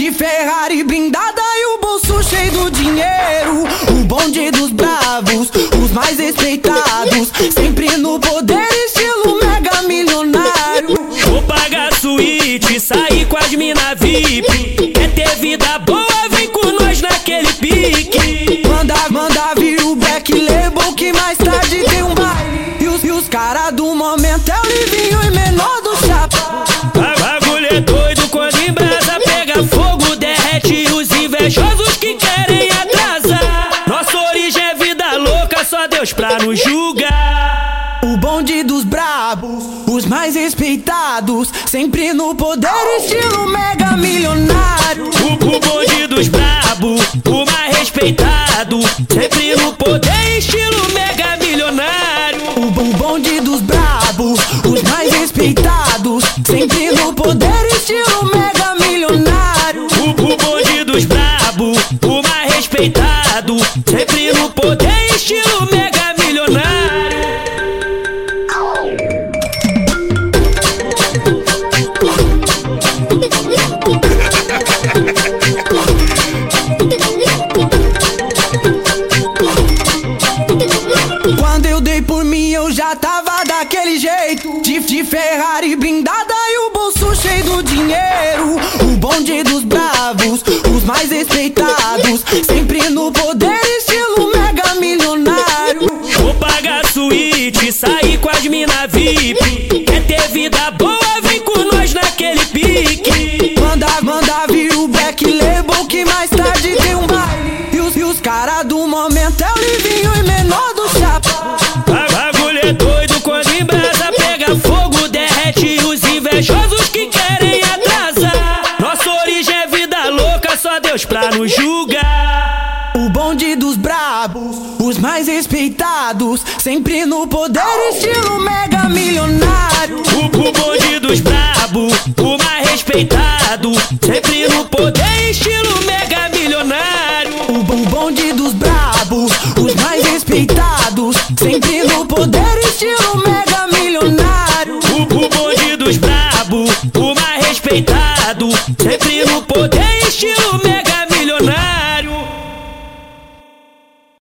de Ferrari blindada e o bolso cheio do dinheiro. O bonde dos bravos, os mais respeitados. Sempre no poder, estilo mega milionário. Vou pagar suíte, sair com as mina VIP. Quer ter vida boa, vem com nós naquele pique. Manda, manda vir o Black Label que mais Deus pra nos julgar. O bonde dos brabos, os mais respeitados. Sempre no poder, estilo mega milionário. O, o bonde dos brabo, o mais respeitado. Sempre no poder, estilo mega milionário. O, o bonde dos brabos, os mais respeitados. Sempre no poder, estilo mega milionário. O, o bonde dos brabo, o mais respeitado. Por mim, eu já tava daquele jeito. De, de Ferrari blindada e o bolso cheio do dinheiro. O bonde dos bravos, os mais respeitados. Sempre no poder, estilo mega milionário. Vou pagar suíte, sair com as mina VIP. Quer ter vida boa, vem Deus pra nos julgar. O bonde dos brabos, os mais respeitados. Sempre no poder, estilo mega milionário. O, o bonde dos brabo, o mais respeitado. Sempre no poder, estilo mega milionário. O, o bonde dos brabos, os mais respeitados. Sempre no poder, estilo mega milionário. O, o bonde dos brabo, o mais respeitado. Sempre no